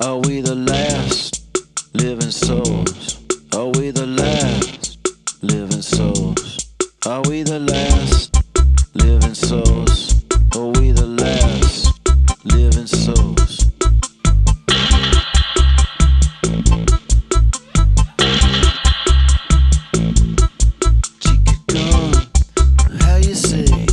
Are we the last living souls? Are we the last living souls? Are we the last living souls? Are we the last living souls? Chica, how you say?